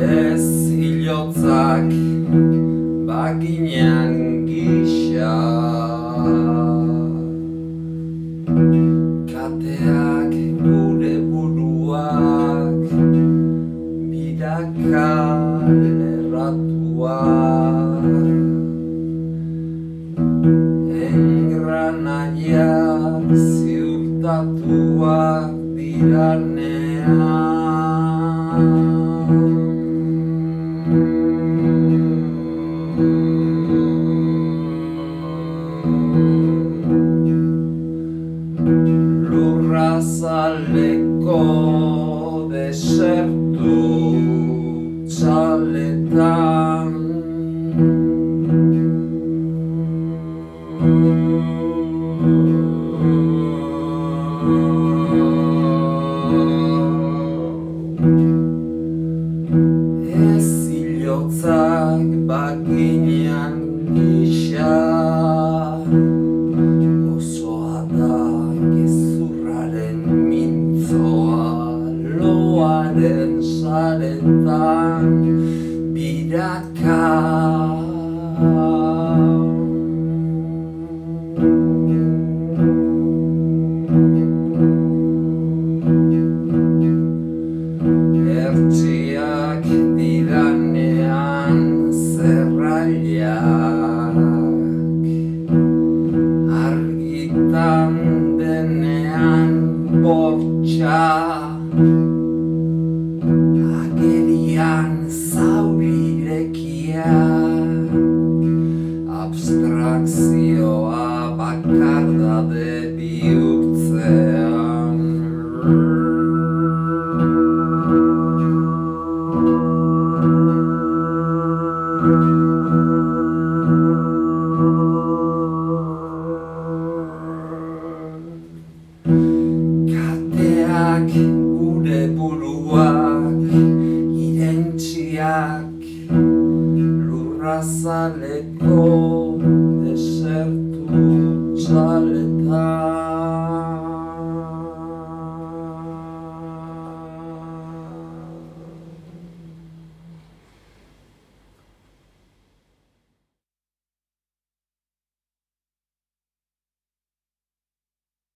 Ez hilotzak baginean gisa. Kateak gure buruak Bidakal erratuak. Engranaiak ziurtatuak Saleko desertu txaletan hilotzak baginean gisa Osoa da gezurraren mintzoa. Loaren saretan biraka bortxa Agerian zaurirekia Abstrakzioa bakardade bihurtzean. Kateak gure buruak irentxiak lurrazaleko